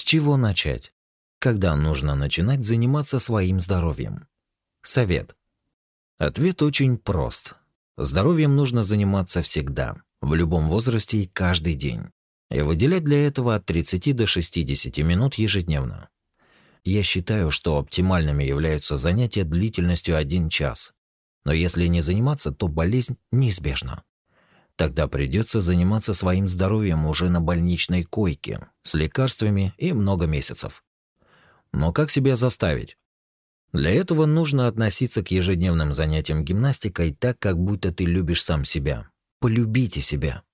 С чего начать? Когда нужно начинать заниматься своим здоровьем? Совет. Ответ очень прост. Здоровьем нужно заниматься всегда, в любом возрасте и каждый день. И выделять для этого от 30 до 60 минут ежедневно. Я считаю, что оптимальными являются занятия длительностью 1 час. Но если не заниматься, то болезнь неизбежна. Тогда придется заниматься своим здоровьем уже на больничной койке, с лекарствами и много месяцев. Но как себя заставить? Для этого нужно относиться к ежедневным занятиям гимнастикой так, как будто ты любишь сам себя. Полюбите себя.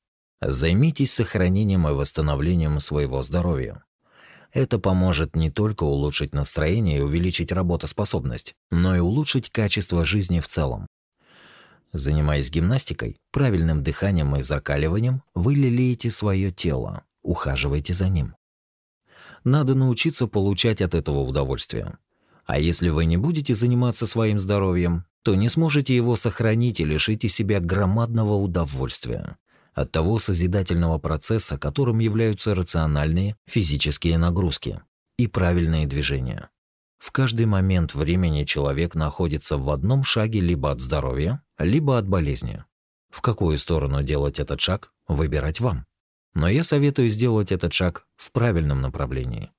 Займитесь сохранением и восстановлением своего здоровья. Это поможет не только улучшить настроение и увеличить работоспособность, но и улучшить качество жизни в целом. Занимаясь гимнастикой, правильным дыханием и закаливанием, вы лелеете свое тело, ухаживаете за ним. Надо научиться получать от этого удовольствие. А если вы не будете заниматься своим здоровьем, то не сможете его сохранить и лишите себя громадного удовольствия от того созидательного процесса, которым являются рациональные физические нагрузки и правильные движения. В каждый момент времени человек находится в одном шаге либо от здоровья, либо от болезни. В какую сторону делать этот шаг, выбирать вам. Но я советую сделать этот шаг в правильном направлении.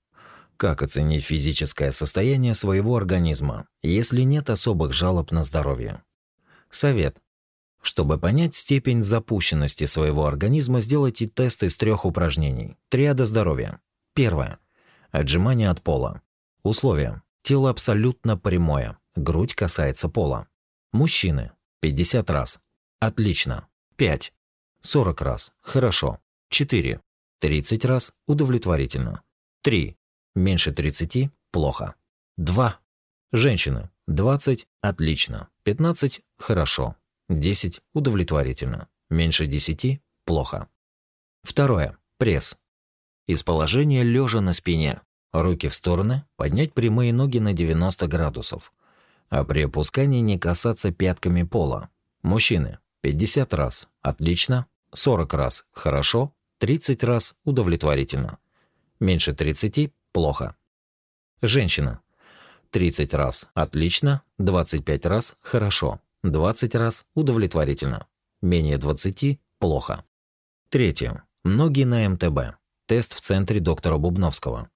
Как оценить физическое состояние своего организма, если нет особых жалоб на здоровье? Совет. Чтобы понять степень запущенности своего организма, сделайте тест из трех упражнений. Триада здоровья. Первое. Отжимание от пола. Условия. Тело абсолютно прямое, грудь касается пола. Мужчины. 50 раз. Отлично. 5. 40 раз. Хорошо. 4. 30 раз. Удовлетворительно. 3. Меньше 30. Плохо. 2. Женщины. 20. Отлично. 15. Хорошо. 10. Удовлетворительно. Меньше 10. Плохо. Второе. Пресс. Из положения лежа на спине руки в стороны, поднять прямые ноги на 90 градусов, а при опускании не касаться пятками пола. Мужчины, 50 раз, отлично, 40 раз, хорошо, 30 раз, удовлетворительно. Меньше 30, плохо. Женщина, 30 раз, отлично, 25 раз, хорошо, 20 раз, удовлетворительно. Менее 20, плохо. Третье. Ноги на МТБ. Тест в центре доктора Бубновского.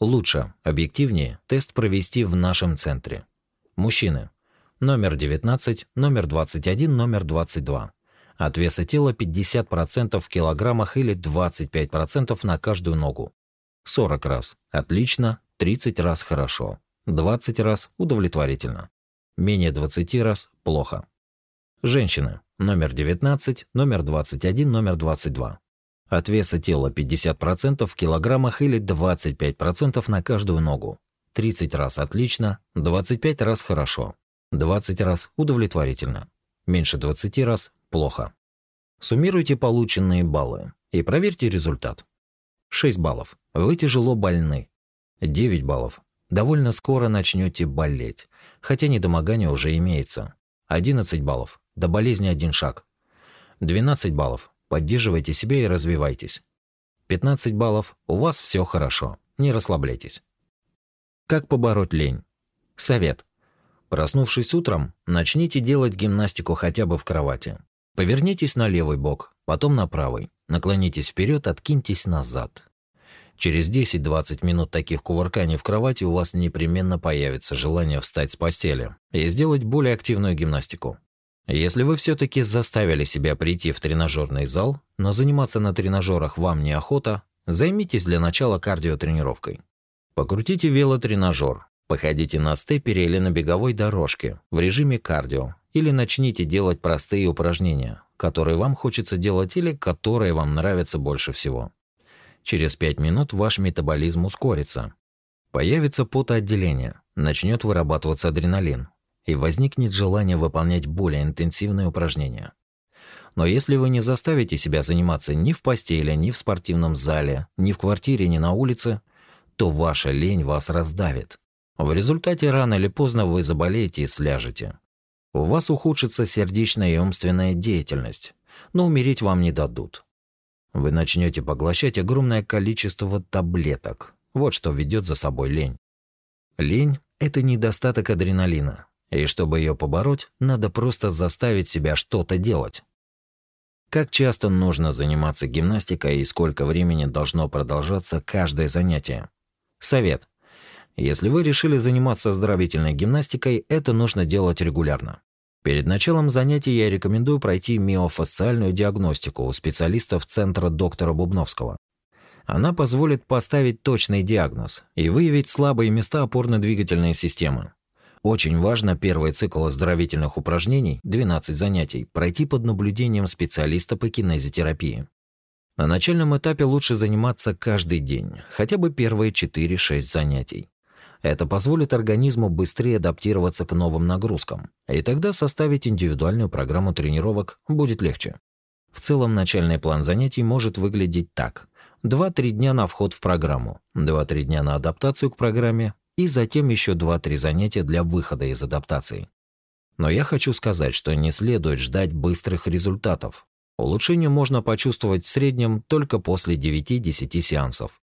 Лучше, объективнее тест провести в нашем центре. Мужчины. Номер 19, номер 21, номер 22. От веса тела 50% в килограммах или 25% на каждую ногу. 40 раз – отлично, 30 раз – хорошо, 20 раз – удовлетворительно, менее 20 раз – плохо. Женщины. Номер 19, номер 21, номер 22. От веса тела 50% в килограммах или 25% на каждую ногу. 30 раз отлично, 25 раз хорошо, 20 раз удовлетворительно, меньше 20 раз плохо. Суммируйте полученные баллы и проверьте результат. 6 баллов. Вы тяжело больны. 9 баллов. Довольно скоро начнете болеть, хотя недомогание уже имеется. 11 баллов. До болезни один шаг. 12 баллов. Поддерживайте себя и развивайтесь. 15 баллов. У вас все хорошо. Не расслабляйтесь. Как побороть лень? Совет. Проснувшись утром, начните делать гимнастику хотя бы в кровати. Повернитесь на левый бок, потом на правый. Наклонитесь вперед, откиньтесь назад. Через 10-20 минут таких кувырканий в кровати у вас непременно появится желание встать с постели и сделать более активную гимнастику. Если вы все-таки заставили себя прийти в тренажерный зал, но заниматься на тренажерах вам неохота, займитесь для начала кардиотренировкой. Покрутите велотренажер, походите на степере или на беговой дорожке в режиме кардио, или начните делать простые упражнения, которые вам хочется делать или которые вам нравятся больше всего. Через 5 минут ваш метаболизм ускорится. Появится потоотделение, начнет вырабатываться адреналин, и возникнет желание выполнять более интенсивные упражнения. Но если вы не заставите себя заниматься ни в постели, ни в спортивном зале, ни в квартире, ни на улице, то ваша лень вас раздавит. В результате рано или поздно вы заболеете и сляжете. У вас ухудшится сердечная и умственная деятельность, но умереть вам не дадут. Вы начнете поглощать огромное количество таблеток. Вот что ведет за собой лень. Лень – это недостаток адреналина, и чтобы ее побороть, надо просто заставить себя что-то делать. Как часто нужно заниматься гимнастикой и сколько времени должно продолжаться каждое занятие? Совет. Если вы решили заниматься оздоровительной гимнастикой, это нужно делать регулярно. Перед началом занятий я рекомендую пройти миофасциальную диагностику у специалистов Центра доктора Бубновского. Она позволит поставить точный диагноз и выявить слабые места опорно-двигательной системы, очень важно первый цикл оздоровительных упражнений, 12 занятий, пройти под наблюдением специалиста по кинезитерапии. На начальном этапе лучше заниматься каждый день, хотя бы первые 4-6 занятий. Это позволит организму быстрее адаптироваться к новым нагрузкам, и тогда составить индивидуальную программу тренировок будет легче. В целом начальный план занятий может выглядеть так. 2-3 дня на вход в программу, 2-3 дня на адаптацию к программе, и затем еще 2-3 занятия для выхода из адаптации. Но я хочу сказать, что не следует ждать быстрых результатов. Улучшение можно почувствовать в среднем только после 9-10 сеансов.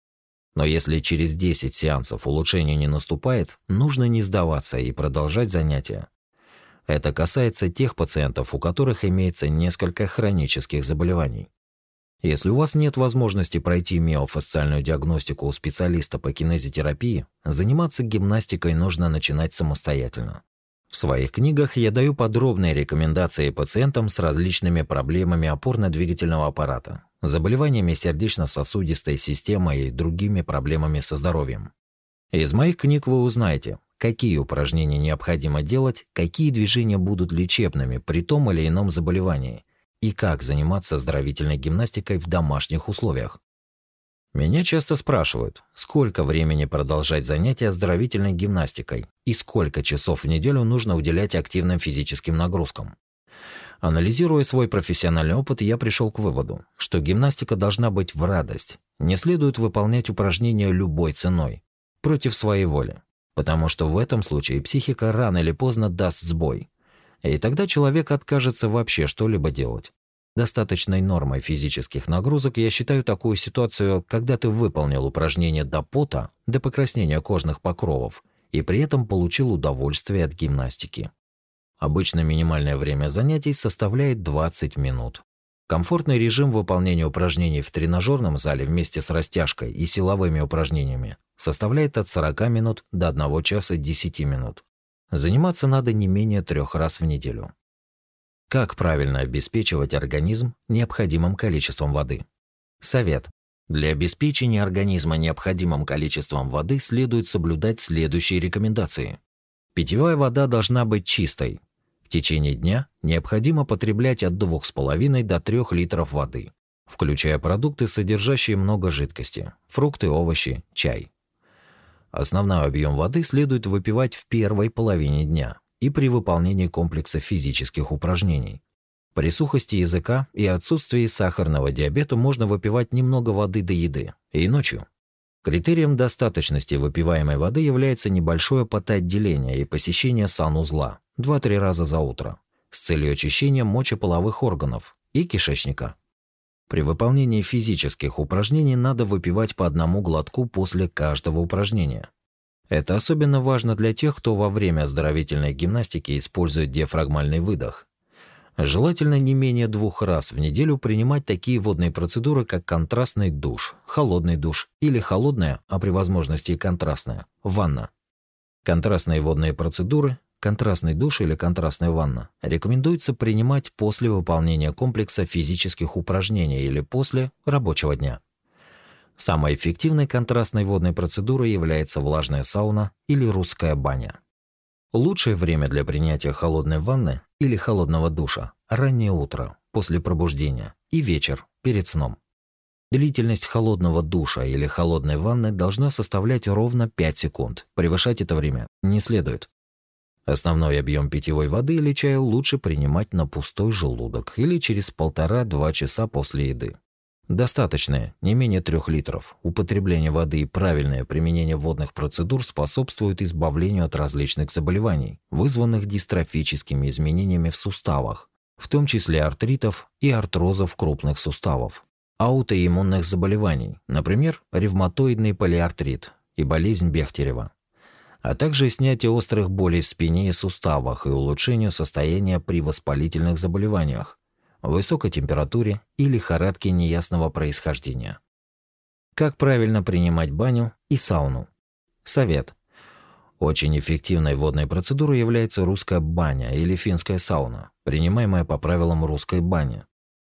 Но если через 10 сеансов улучшение не наступает, нужно не сдаваться и продолжать занятия. Это касается тех пациентов, у которых имеется несколько хронических заболеваний. Если у вас нет возможности пройти миофасциальную диагностику у специалиста по кинезитерапии, заниматься гимнастикой нужно начинать самостоятельно. В своих книгах я даю подробные рекомендации пациентам с различными проблемами опорно-двигательного аппарата, заболеваниями сердечно-сосудистой системы и другими проблемами со здоровьем. Из моих книг вы узнаете, какие упражнения необходимо делать, какие движения будут лечебными при том или ином заболевании – и как заниматься оздоровительной гимнастикой в домашних условиях. Меня часто спрашивают, сколько времени продолжать занятия оздоровительной гимнастикой и сколько часов в неделю нужно уделять активным физическим нагрузкам. Анализируя свой профессиональный опыт, я пришел к выводу, что гимнастика должна быть в радость. Не следует выполнять упражнения любой ценой, против своей воли, потому что в этом случае психика рано или поздно даст сбой, и тогда человек откажется вообще что-либо делать. Достаточной нормой физических нагрузок я считаю такую ситуацию, когда ты выполнил упражнение до пота, до покраснения кожных покровов, и при этом получил удовольствие от гимнастики. Обычно минимальное время занятий составляет 20 минут. Комфортный режим выполнения упражнений в тренажерном зале вместе с растяжкой и силовыми упражнениями составляет от 40 минут до 1 часа 10 минут. Заниматься надо не менее трех раз в неделю. Как правильно обеспечивать организм необходимым количеством воды? Совет. Для обеспечения организма необходимым количеством воды следует соблюдать следующие рекомендации. Питьевая вода должна быть чистой. В течение дня необходимо потреблять от 2,5 до 3 литров воды, включая продукты, содержащие много жидкости, фрукты, овощи, чай. Основной объем воды следует выпивать в первой половине дня и при выполнении комплекса физических упражнений. При сухости языка и отсутствии сахарного диабета можно выпивать немного воды до еды и ночью. Критерием достаточности выпиваемой воды является небольшое потоотделение и посещение санузла 2-3 раза за утро с целью очищения мочеполовых органов и кишечника. При выполнении физических упражнений надо выпивать по одному глотку после каждого упражнения. Это особенно важно для тех, кто во время оздоровительной гимнастики использует диафрагмальный выдох. Желательно не менее двух раз в неделю принимать такие водные процедуры, как контрастный душ, холодный душ или холодная, а при возможности и контрастная, ванна. Контрастные водные процедуры Контрастный душ или контрастная ванна рекомендуется принимать после выполнения комплекса физических упражнений или после рабочего дня. Самой эффективной контрастной водной процедурой является влажная сауна или русская баня. Лучшее время для принятия холодной ванны или холодного душа – раннее утро, после пробуждения, и вечер, перед сном. Длительность холодного душа или холодной ванны должна составлять ровно 5 секунд. Превышать это время не следует. Основной объем питьевой воды или чая лучше принимать на пустой желудок или через полтора-два часа после еды. Достаточное, не менее трех литров. Употребление воды и правильное применение водных процедур способствуют избавлению от различных заболеваний, вызванных дистрофическими изменениями в суставах, в том числе артритов и артрозов крупных суставов, аутоиммунных заболеваний, например, ревматоидный полиартрит и болезнь Бехтерева а также снятие острых болей в спине и суставах и улучшению состояния при воспалительных заболеваниях, высокой температуре и лихорадке неясного происхождения. Как правильно принимать баню и сауну? Совет. Очень эффективной водной процедурой является русская баня или финская сауна, принимаемая по правилам русской бани.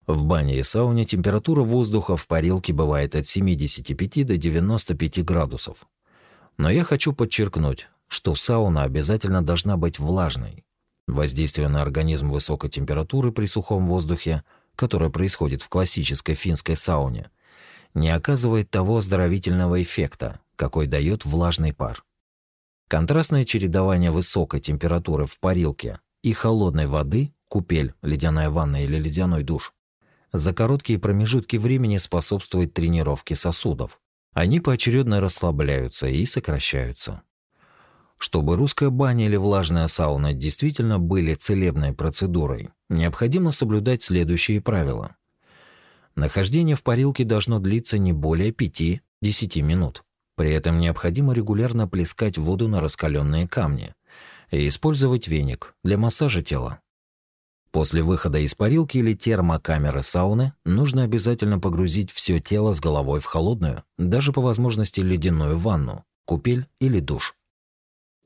В бане и сауне температура воздуха в парилке бывает от 75 до 95 градусов, но я хочу подчеркнуть, что сауна обязательно должна быть влажной. Воздействие на организм высокой температуры при сухом воздухе, которое происходит в классической финской сауне, не оказывает того оздоровительного эффекта, какой дает влажный пар. Контрастное чередование высокой температуры в парилке и холодной воды купель, ледяная ванна или ледяной душ, за короткие промежутки времени способствует тренировке сосудов, они поочередно расслабляются и сокращаются. Чтобы русская баня или влажная сауна действительно были целебной процедурой, необходимо соблюдать следующие правила. Нахождение в парилке должно длиться не более 5-10 минут. При этом необходимо регулярно плескать воду на раскаленные камни и использовать веник для массажа тела. После выхода из парилки или термокамеры сауны нужно обязательно погрузить все тело с головой в холодную, даже по возможности ледяную ванну, купель или душ.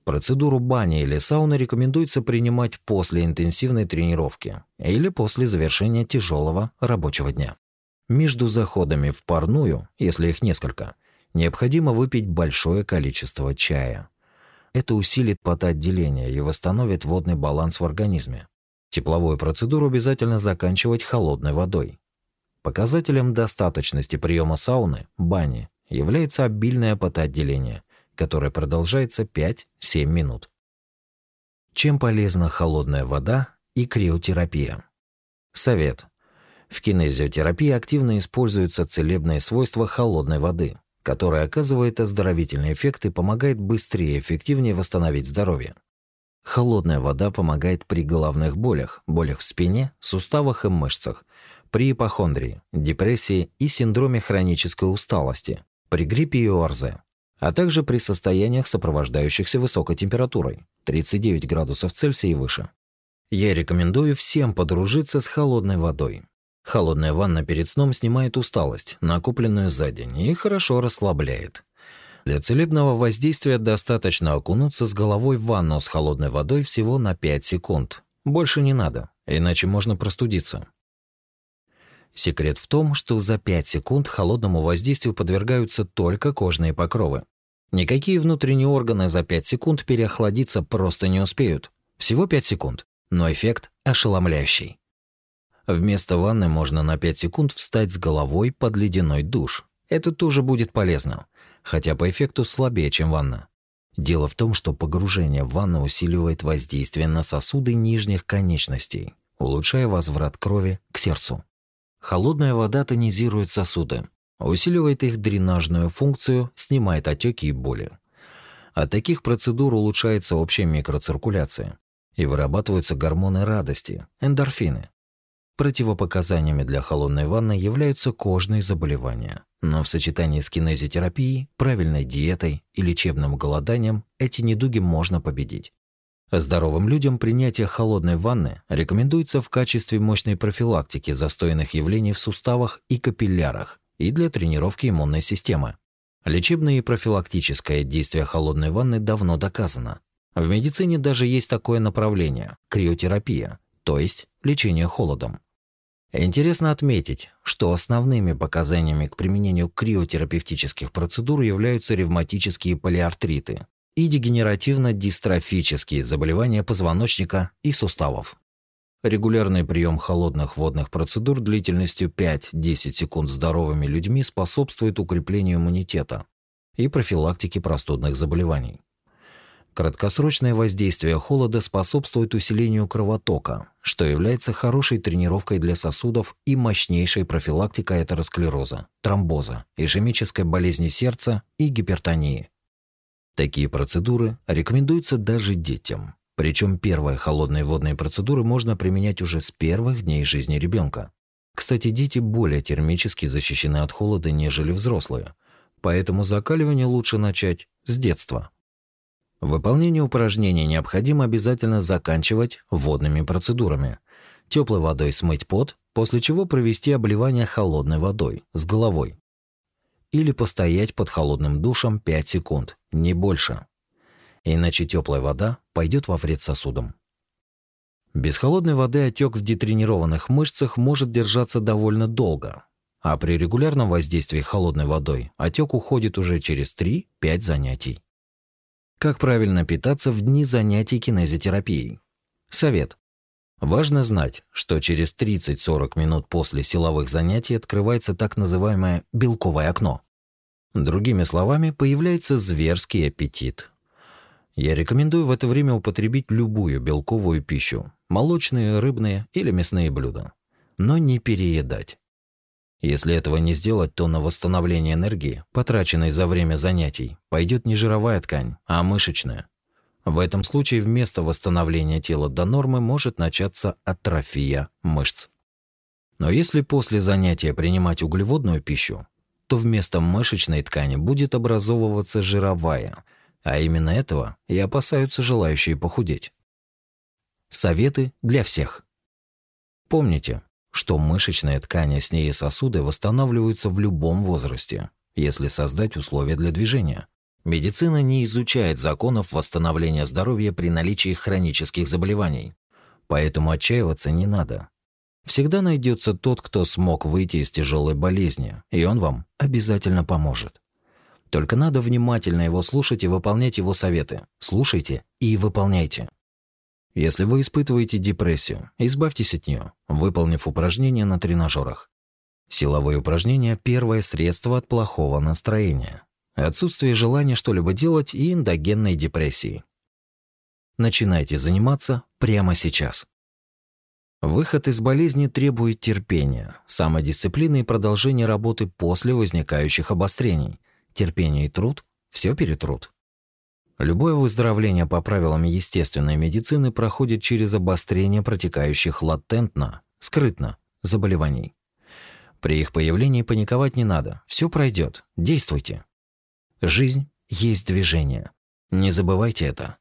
Процедуру бани или сауны рекомендуется принимать после интенсивной тренировки или после завершения тяжелого рабочего дня. Между заходами в парную, если их несколько, необходимо выпить большое количество чая. Это усилит потоотделение и восстановит водный баланс в организме, Тепловую процедуру обязательно заканчивать холодной водой. Показателем достаточности приема сауны, бани, является обильное потоотделение, которое продолжается 5-7 минут. Чем полезна холодная вода и криотерапия? Совет. В кинезиотерапии активно используются целебные свойства холодной воды, которая оказывает оздоровительный эффект и помогает быстрее и эффективнее восстановить здоровье. Холодная вода помогает при головных болях, болях в спине, суставах и мышцах, при ипохондрии, депрессии и синдроме хронической усталости, при гриппе и ОРЗ, а также при состояниях, сопровождающихся высокой температурой – 39 градусов Цельсия и выше. Я рекомендую всем подружиться с холодной водой. Холодная ванна перед сном снимает усталость, накопленную за день, и хорошо расслабляет. Для целебного воздействия достаточно окунуться с головой в ванну с холодной водой всего на 5 секунд. Больше не надо, иначе можно простудиться. Секрет в том, что за 5 секунд холодному воздействию подвергаются только кожные покровы. Никакие внутренние органы за 5 секунд переохладиться просто не успеют. Всего 5 секунд, но эффект ошеломляющий. Вместо ванны можно на 5 секунд встать с головой под ледяной душ. Это тоже будет полезно хотя по эффекту слабее, чем ванна. Дело в том, что погружение в ванну усиливает воздействие на сосуды нижних конечностей, улучшая возврат крови к сердцу. Холодная вода тонизирует сосуды, усиливает их дренажную функцию, снимает отеки и боли. От таких процедур улучшается общая микроциркуляция и вырабатываются гормоны радости, эндорфины, Противопоказаниями для холодной ванны являются кожные заболевания. Но в сочетании с кинезитерапией, правильной диетой и лечебным голоданием эти недуги можно победить. Здоровым людям принятие холодной ванны рекомендуется в качестве мощной профилактики застойных явлений в суставах и капиллярах и для тренировки иммунной системы. Лечебное и профилактическое действие холодной ванны давно доказано. В медицине даже есть такое направление – криотерапия, то есть Лечение холодом. Интересно отметить, что основными показаниями к применению криотерапевтических процедур являются ревматические полиартриты и дегенеративно-дистрофические заболевания позвоночника и суставов. Регулярный прием холодных водных процедур длительностью 5-10 секунд здоровыми людьми способствует укреплению иммунитета и профилактике простудных заболеваний. Краткосрочное воздействие холода способствует усилению кровотока, что является хорошей тренировкой для сосудов и мощнейшей профилактикой атеросклероза, тромбоза, ишемической болезни сердца и гипертонии. Такие процедуры рекомендуются даже детям. Причем первые холодные водные процедуры можно применять уже с первых дней жизни ребенка. Кстати, дети более термически защищены от холода, нежели взрослые, поэтому закаливание лучше начать с детства. Выполнение упражнений необходимо обязательно заканчивать водными процедурами. Теплой водой смыть пот, после чего провести обливание холодной водой с головой. Или постоять под холодным душем 5 секунд, не больше. Иначе теплая вода пойдет во вред сосудам. Без холодной воды отек в детренированных мышцах может держаться довольно долго, а при регулярном воздействии холодной водой отек уходит уже через 3-5 занятий. Как правильно питаться в дни занятий кинезитерапией? Совет. Важно знать, что через 30-40 минут после силовых занятий открывается так называемое «белковое окно». Другими словами, появляется зверский аппетит. Я рекомендую в это время употребить любую белковую пищу – молочные, рыбные или мясные блюда. Но не переедать. Если этого не сделать, то на восстановление энергии, потраченной за время занятий, пойдет не жировая ткань, а мышечная. В этом случае вместо восстановления тела до нормы может начаться атрофия мышц. Но если после занятия принимать углеводную пищу, то вместо мышечной ткани будет образовываться жировая, а именно этого и опасаются желающие похудеть. Советы для всех. Помните, что мышечные ткани с ней и сосуды восстанавливаются в любом возрасте, если создать условия для движения. Медицина не изучает законов восстановления здоровья при наличии хронических заболеваний. Поэтому отчаиваться не надо. Всегда найдется тот, кто смог выйти из тяжелой болезни, и он вам обязательно поможет. Только надо внимательно его слушать и выполнять его советы. Слушайте и выполняйте. Если вы испытываете депрессию, избавьтесь от нее, выполнив упражнения на тренажерах. Силовые упражнения – первое средство от плохого настроения, отсутствие желания что-либо делать и эндогенной депрессии. Начинайте заниматься прямо сейчас. Выход из болезни требует терпения, самодисциплины и продолжения работы после возникающих обострений. Терпение и труд – все перетрут. Любое выздоровление по правилам естественной медицины проходит через обострение протекающих латентно, скрытно, заболеваний. При их появлении паниковать не надо, все пройдет, действуйте. Жизнь есть движение. Не забывайте это.